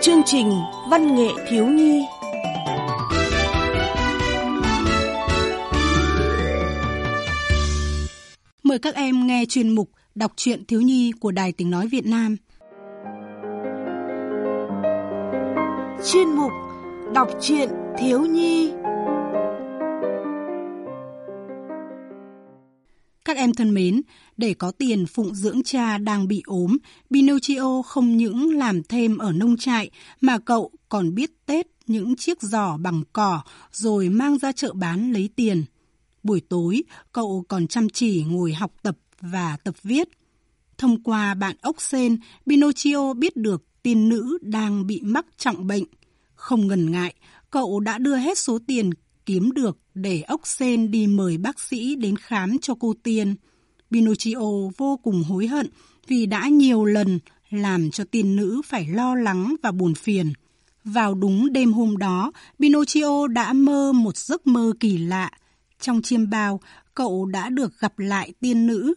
Chương trình Văn nghệ thiếu nhi Mời các em nghe chuyên mục Đọc truyện thiếu nhi của Đài Tiếng Nói Việt Nam. Chuyên mục Đọc truyện thiếu nhi Các em thân mến, để có tiền phụng dưỡng cha đang bị ốm, Pinocchio không những làm thêm ở nông trại mà cậu còn biết tết những chiếc giỏ bằng cỏ rồi mang ra chợ bán lấy tiền. Buổi tối, cậu còn chăm chỉ ngồi học tập và tập viết. Thông qua bạn ốc sen, Pinocchio biết được tiên nữ đang bị mắc trọng bệnh. Không ngần ngại, cậu đã đưa hết số tiền kiếm được để ốc sen đi mời bác sĩ đến khám cho cô tiên. Pinocchio vô cùng hối hận vì đã nhiều lần làm cho tiên nữ phải lo lắng và buồn phiền. Vào đúng đêm hôm đó, Pinocchio đã mơ một giấc mơ kỳ lạ. Trong chiêm bao, cậu đã được gặp lại tiên nữ.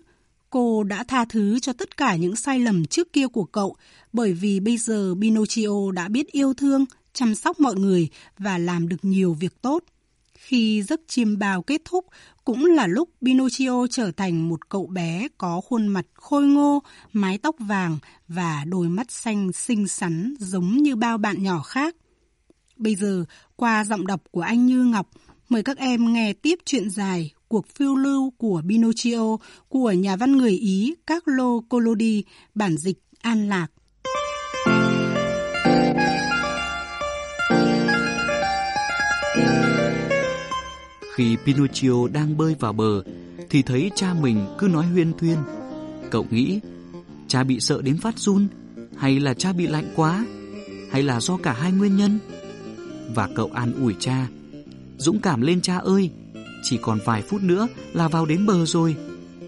Cô đã tha thứ cho tất cả những sai lầm trước kia của cậu, bởi vì bây giờ Pinocchio đã biết yêu thương, chăm sóc mọi người và làm được nhiều việc tốt. Khi giấc chiêm bao kết thúc, cũng là lúc Pinocchio trở thành một cậu bé có khuôn mặt khôi ngô, mái tóc vàng và đôi mắt xanh xinh xắn giống như bao bạn nhỏ khác. Bây giờ, qua giọng đọc của anh Như Ngọc, mời các em nghe tiếp chuyện dài Cuộc phiêu lưu của Pinocchio của nhà văn người Ý Carlo Collodi, bản dịch An Lạc. Khi Pinocchio đang bơi vào bờ thì thấy cha mình cứ nói huyên thuyên. Cậu nghĩ cha bị sợ đến phát run hay là cha bị lạnh quá hay là do cả hai nguyên nhân. Và cậu an ủi cha. Dũng cảm lên cha ơi, chỉ còn vài phút nữa là vào đến bờ rồi.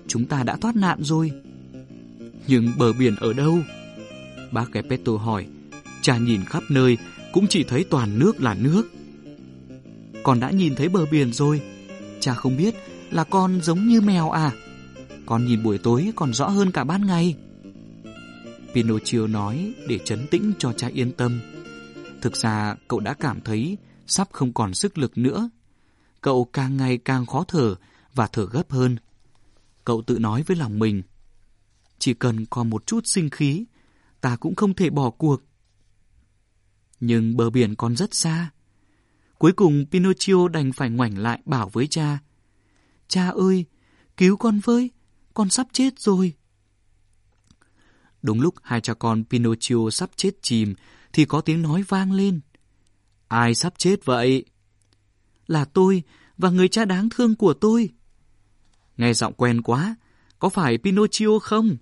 Chúng ta đã thoát nạn rồi. Nhưng bờ biển ở đâu? Bác Gepetto hỏi. Cha nhìn khắp nơi cũng chỉ thấy toàn nước là nước. Con đã nhìn thấy bờ biển rồi. Cha không biết là con giống như mèo à? Con nhìn buổi tối còn rõ hơn cả ban ngày. Pinocchio nói để chấn tĩnh cho cha yên tâm. Thực ra cậu đã cảm thấy sắp không còn sức lực nữa. Cậu càng ngày càng khó thở và thở gấp hơn. Cậu tự nói với lòng mình. Chỉ cần còn một chút sinh khí, ta cũng không thể bỏ cuộc. Nhưng bờ biển còn rất xa. Cuối cùng Pinocchio đành phải ngoảnh lại bảo với cha. Cha ơi, cứu con với, con sắp chết rồi. Đúng lúc hai cha con Pinocchio sắp chết chìm thì có tiếng nói vang lên. Ai sắp chết vậy? Là tôi và người cha đáng thương của tôi. Nghe giọng quen quá, có phải Pinocchio không?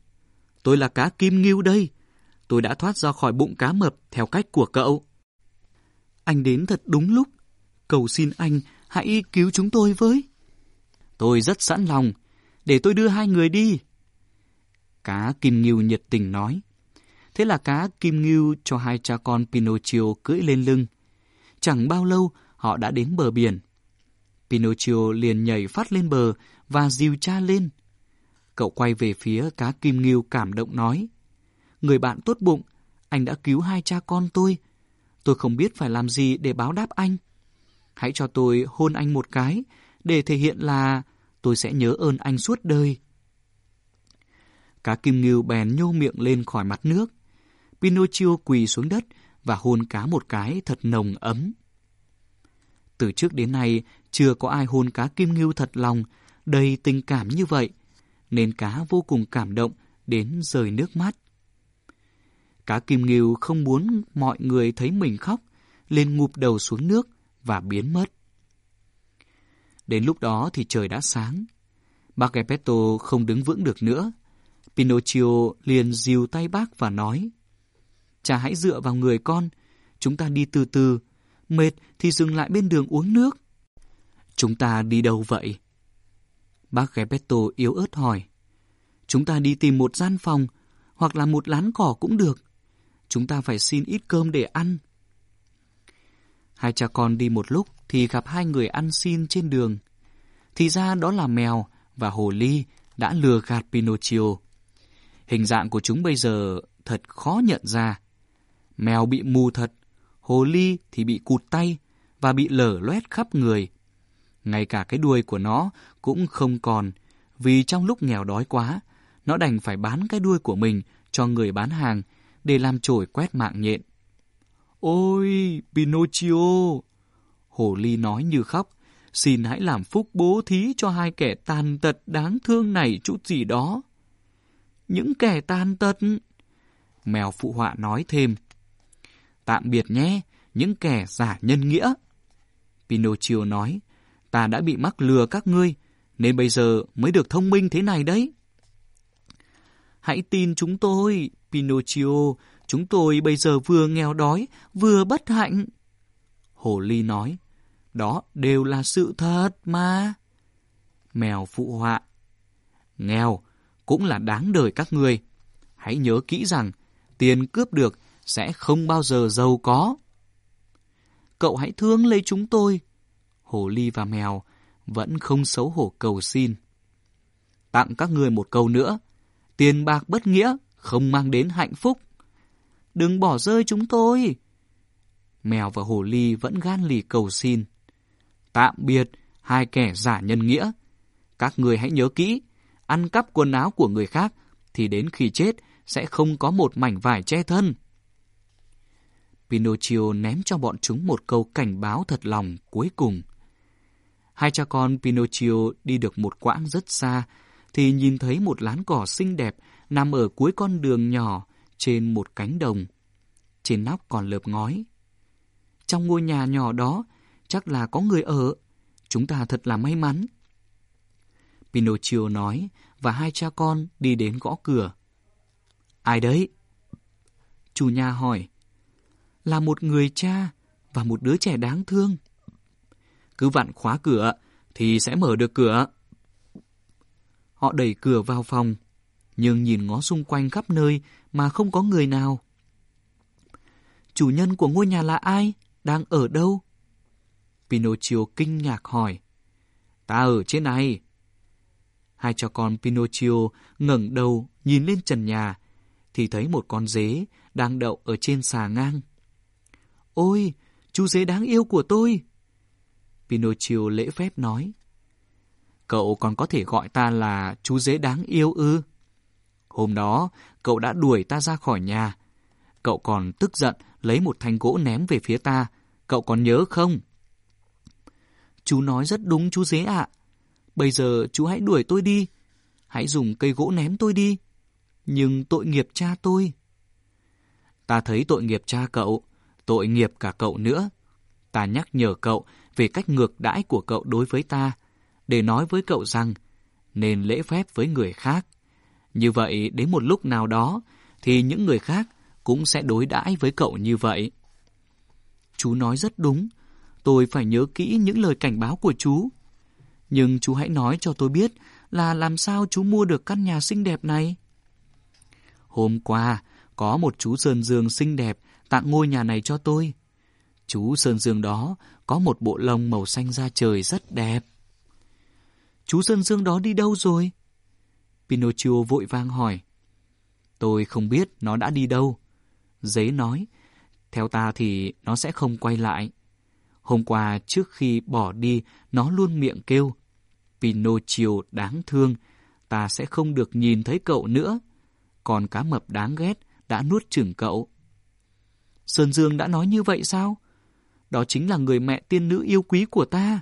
Tôi là cá kim ngưu đây. Tôi đã thoát ra khỏi bụng cá mập theo cách của cậu. Anh đến thật đúng lúc. Cầu xin anh hãy cứu chúng tôi với. Tôi rất sẵn lòng. Để tôi đưa hai người đi. Cá Kim Ngưu nhiệt tình nói. Thế là cá Kim Ngưu cho hai cha con Pinocchio cưỡi lên lưng. Chẳng bao lâu họ đã đến bờ biển. Pinocchio liền nhảy phát lên bờ và dìu cha lên. Cậu quay về phía cá Kim Ngưu cảm động nói. Người bạn tốt bụng, anh đã cứu hai cha con tôi. Tôi không biết phải làm gì để báo đáp anh. Hãy cho tôi hôn anh một cái để thể hiện là tôi sẽ nhớ ơn anh suốt đời. Cá kim ngưu bèn nhô miệng lên khỏi mặt nước. Pinocchio quỳ xuống đất và hôn cá một cái thật nồng ấm. Từ trước đến nay, chưa có ai hôn cá kim ngưu thật lòng, đầy tình cảm như vậy, nên cá vô cùng cảm động đến rời nước mắt. Cá kim ngưu không muốn mọi người thấy mình khóc, lên ngụp đầu xuống nước và biến mất. Đến lúc đó thì trời đã sáng. Bác Gepetto không đứng vững được nữa. Pinocchio liền dìu tay bác và nói Cha hãy dựa vào người con, chúng ta đi từ từ, mệt thì dừng lại bên đường uống nước. Chúng ta đi đâu vậy? Bác Gepetto yếu ớt hỏi. Chúng ta đi tìm một gian phòng, hoặc là một lán cỏ cũng được. Chúng ta phải xin ít cơm để ăn. Hai cha con đi một lúc thì gặp hai người ăn xin trên đường. Thì ra đó là mèo và hồ ly đã lừa gạt Pinocchio. Hình dạng của chúng bây giờ thật khó nhận ra. Mèo bị mù thật, hồ ly thì bị cụt tay và bị lở loét khắp người. Ngay cả cái đuôi của nó cũng không còn, vì trong lúc nghèo đói quá, nó đành phải bán cái đuôi của mình cho người bán hàng để làm chổi quét mạng nhện. Ôi, Pinocchio! Hồ ly nói như khóc. Xin hãy làm phúc bố thí cho hai kẻ tàn tật đáng thương này chút gì đó. Những kẻ tàn tật... Mèo phụ họa nói thêm. Tạm biệt nhé, những kẻ giả nhân nghĩa. Pinocchio nói, ta đã bị mắc lừa các ngươi, nên bây giờ mới được thông minh thế này đấy. Hãy tin chúng tôi, Pinocchio, chúng tôi bây giờ vừa nghèo đói, vừa bất hạnh. Hồ ly nói, đó đều là sự thật mà. Mèo phụ họa, nghèo cũng là đáng đời các người. Hãy nhớ kỹ rằng, tiền cướp được sẽ không bao giờ giàu có. Cậu hãy thương lấy chúng tôi. Hồ ly và mèo vẫn không xấu hổ cầu xin. Tặng các người một câu nữa. Tiền bạc bất nghĩa không mang đến hạnh phúc. Đừng bỏ rơi chúng tôi. Mèo và hồ ly vẫn gan lì cầu xin. Tạm biệt, hai kẻ giả nhân nghĩa. Các người hãy nhớ kỹ, ăn cắp quần áo của người khác thì đến khi chết sẽ không có một mảnh vải che thân. Pinocchio ném cho bọn chúng một câu cảnh báo thật lòng cuối cùng. Hai cha con Pinocchio đi được một quãng rất xa, thì nhìn thấy một lán cỏ xinh đẹp nằm ở cuối con đường nhỏ trên một cánh đồng. Trên nóc còn lợp ngói. Trong ngôi nhà nhỏ đó, chắc là có người ở. Chúng ta thật là may mắn. Pinocchio nói, và hai cha con đi đến gõ cửa. Ai đấy? Chủ nhà hỏi. Là một người cha và một đứa trẻ đáng thương. Cứ vặn khóa cửa thì sẽ mở được cửa. Họ đẩy cửa vào phòng, nhưng nhìn ngó xung quanh khắp nơi mà không có người nào. Chủ nhân của ngôi nhà là ai? Đang ở đâu? Pinocchio kinh ngạc hỏi. Ta ở trên này. Hai cha con Pinocchio ngẩng đầu nhìn lên trần nhà, thì thấy một con dế đang đậu ở trên xà ngang. Ôi, chú dế đáng yêu của tôi! Pinocchio lễ phép nói. Cậu còn có thể gọi ta là chú dế đáng yêu ư? Hôm đó, cậu đã đuổi ta ra khỏi nhà. Cậu còn tức giận lấy một thanh gỗ ném về phía ta. Cậu còn nhớ không? Chú nói rất đúng chú dế ạ. Bây giờ chú hãy đuổi tôi đi. Hãy dùng cây gỗ ném tôi đi. Nhưng tội nghiệp cha tôi. Ta thấy tội nghiệp cha cậu, tội nghiệp cả cậu nữa. Ta nhắc nhở cậu về cách ngược đãi của cậu đối với ta, để nói với cậu rằng nên lễ phép với người khác. Như vậy, đến một lúc nào đó, thì những người khác cũng sẽ đối đãi với cậu như vậy. Chú nói rất đúng, tôi phải nhớ kỹ những lời cảnh báo của chú. Nhưng chú hãy nói cho tôi biết là làm sao chú mua được căn nhà xinh đẹp này. Hôm qua, có một chú Sơn Dương xinh đẹp tặng ngôi nhà này cho tôi. Chú Sơn Dương đó có một bộ lông màu xanh da trời rất đẹp. Chú Sơn Dương đó đi đâu rồi? Pinocchio vội vang hỏi. Tôi không biết nó đã đi đâu. Giấy nói, theo ta thì nó sẽ không quay lại. Hôm qua trước khi bỏ đi, nó luôn miệng kêu. Pinocchio đáng thương, ta sẽ không được nhìn thấy cậu nữa. Còn cá mập đáng ghét đã nuốt chửng cậu. Sơn Dương đã nói như vậy sao? Đó chính là người mẹ tiên nữ yêu quý của ta.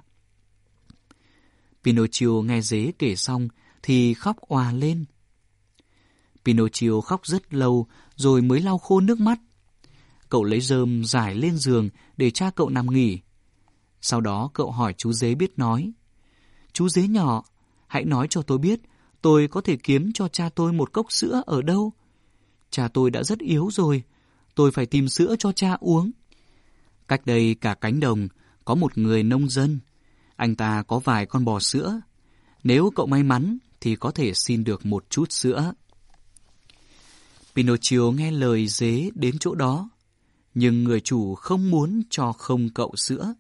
Pinocchio nghe dế kể xong thì khóc òa lên. Pinocchio khóc rất lâu rồi mới lau khô nước mắt. Cậu lấy rơm giải lên giường để cha cậu nằm nghỉ. Sau đó cậu hỏi chú dế biết nói. Chú dế nhỏ, hãy nói cho tôi biết tôi có thể kiếm cho cha tôi một cốc sữa ở đâu. Cha tôi đã rất yếu rồi, tôi phải tìm sữa cho cha uống. Cách đây cả cánh đồng có một người nông dân. Anh ta có vài con bò sữa. Nếu cậu may mắn thì có thể xin được một chút sữa. Pinocchio nghe lời dế đến chỗ đó, nhưng người chủ không muốn cho không cậu sữa.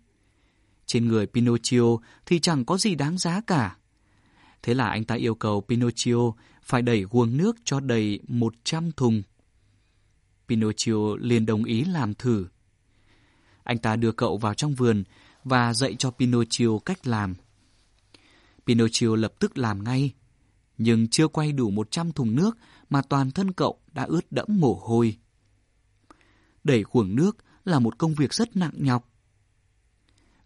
Trên người Pinocchio thì chẳng có gì đáng giá cả. Thế là anh ta yêu cầu Pinocchio phải đẩy guồng nước cho đầy 100 thùng. Pinocchio liền đồng ý làm thử. Anh ta đưa cậu vào trong vườn và dạy cho Pinocchio cách làm. Pinocchio lập tức làm ngay, nhưng chưa quay đủ 100 thùng nước mà toàn thân cậu đã ướt đẫm mồ hôi. Đẩy khuổng nước là một công việc rất nặng nhọc.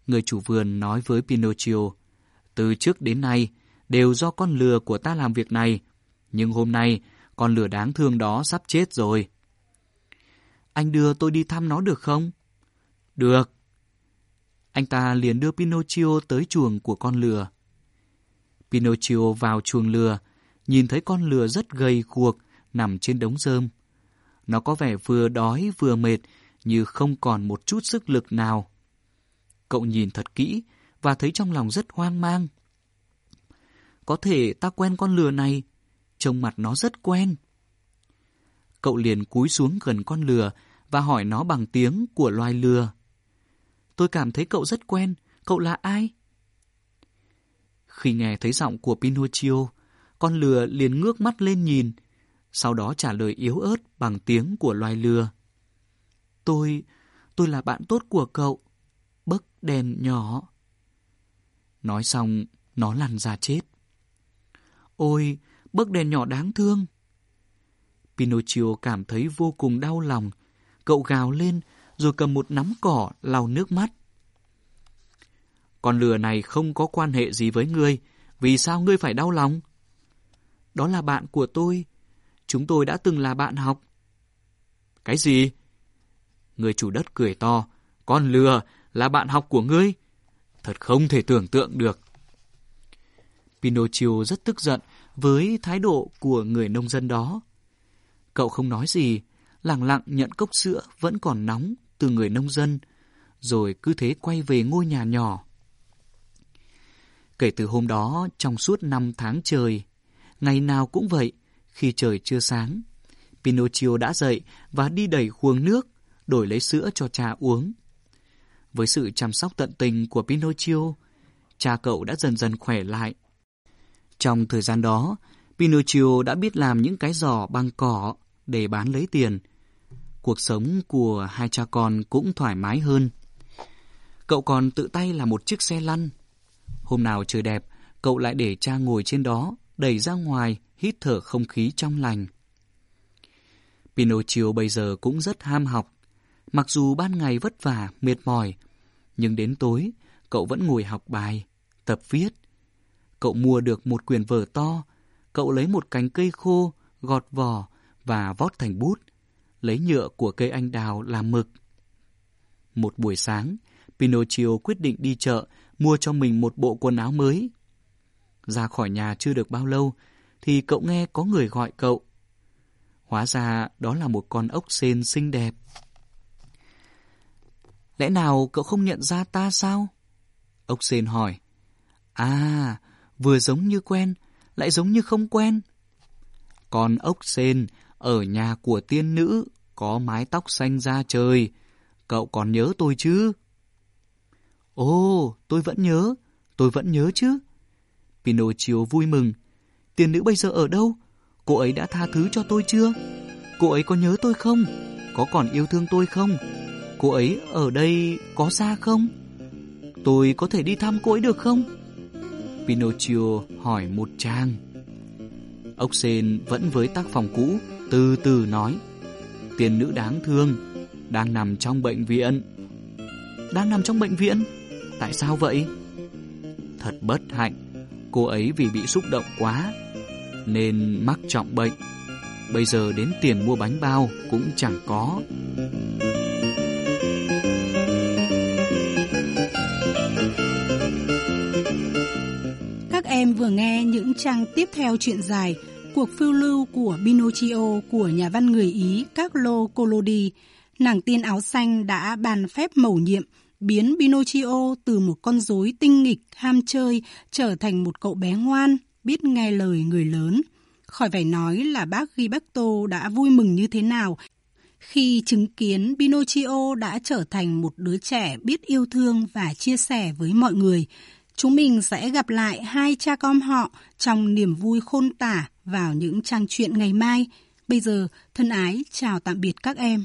Người chủ vườn nói với Pinocchio, từ trước đến nay đều do con lừa của ta làm việc này, nhưng hôm nay con lừa đáng thương đó sắp chết rồi. Anh đưa tôi đi thăm nó được không? Được. Anh ta liền đưa Pinocchio tới chuồng của con lừa. Pinocchio vào chuồng lừa, nhìn thấy con lừa rất gầy guộc nằm trên đống rơm. Nó có vẻ vừa đói vừa mệt, như không còn một chút sức lực nào. Cậu nhìn thật kỹ và thấy trong lòng rất hoang mang. Có thể ta quen con lừa này, trông mặt nó rất quen. Cậu liền cúi xuống gần con lừa và hỏi nó bằng tiếng của loài lừa. Tôi cảm thấy cậu rất quen, cậu là ai? Khi nghe thấy giọng của Pinocchio, con lừa liền ngước mắt lên nhìn, sau đó trả lời yếu ớt bằng tiếng của loài lừa. Tôi, tôi là bạn tốt của cậu, bấc đèn nhỏ. Nói xong, nó lăn ra chết. Ôi, bấc đèn nhỏ đáng thương. Pinocchio cảm thấy vô cùng đau lòng. Cậu gào lên, rồi cầm một nắm cỏ lau nước mắt. Con lừa này không có quan hệ gì với ngươi, vì sao ngươi phải đau lòng? Đó là bạn của tôi. Chúng tôi đã từng là bạn học. Cái gì? Người chủ đất cười to. Con lừa là bạn học của ngươi? Thật không thể tưởng tượng được. Pinocchio rất tức giận với thái độ của người nông dân đó. Cậu không nói gì, lặng lặng nhận cốc sữa vẫn còn nóng từ người nông dân, rồi cứ thế quay về ngôi nhà nhỏ. Kể từ hôm đó, trong suốt năm tháng trời, ngày nào cũng vậy, khi trời chưa sáng, Pinocchio đã dậy và đi đẩy khuôn nước, đổi lấy sữa cho cha uống. Với sự chăm sóc tận tình của Pinocchio, cha cậu đã dần dần khỏe lại. Trong thời gian đó, Pinocchio đã biết làm những cái giỏ bằng cỏ để bán lấy tiền. Cuộc sống của hai cha con cũng thoải mái hơn. Cậu còn tự tay làm một chiếc xe lăn. Hôm nào trời đẹp, cậu lại để cha ngồi trên đó, đẩy ra ngoài, hít thở không khí trong lành. Pinocchio bây giờ cũng rất ham học. Mặc dù ban ngày vất vả, mệt mỏi, nhưng đến tối, cậu vẫn ngồi học bài, tập viết. Cậu mua được một quyển vở to, cậu lấy một cành cây khô, gọt vỏ và vót thành bút, lấy nhựa của cây anh đào làm mực. Một buổi sáng, Pinocchio quyết định đi chợ mua cho mình một bộ quần áo mới. Ra khỏi nhà chưa được bao lâu, thì cậu nghe có người gọi cậu. Hóa ra đó là một con ốc sên xinh đẹp. Lẽ nào cậu không nhận ra ta sao? Ốc sên hỏi. À, vừa giống như quen, lại giống như không quen. Con ốc sên ở nhà của tiên nữ có mái tóc xanh da trời. Cậu còn nhớ tôi chứ? Ồ, tôi vẫn nhớ, tôi vẫn nhớ chứ. Pinocchio vui mừng. Tiên nữ bây giờ ở đâu? Cô ấy đã tha thứ cho tôi chưa? Cô ấy có nhớ tôi không? Có còn yêu thương tôi không? Cô ấy ở đây có xa không? Tôi có thể đi thăm cô ấy được không? Pinocchio hỏi một trang. Ốc sên vẫn với tác phòng cũ, từ từ nói. Tiền nữ đáng thương, đang nằm trong bệnh viện. Đang nằm trong bệnh viện? Tại sao vậy? Thật bất hạnh, cô ấy vì bị xúc động quá, nên mắc trọng bệnh. Bây giờ đến tiền mua bánh bao cũng chẳng có. Các em vừa nghe những trang tiếp theo chuyện dài Cuộc phiêu lưu của Pinocchio của nhà văn người Ý Carlo Collodi. Nàng tiên áo xanh đã bàn phép mầu nhiệm biến Pinocchio từ một con rối tinh nghịch ham chơi trở thành một cậu bé ngoan, biết nghe lời người lớn. Khỏi phải nói là bác Gilberto đã vui mừng như thế nào khi chứng kiến Pinocchio đã trở thành một đứa trẻ biết yêu thương và chia sẻ với mọi người. Chúng mình sẽ gặp lại hai cha con họ trong niềm vui khôn tả vào những trang truyện ngày mai. Bây giờ, thân ái chào tạm biệt các em.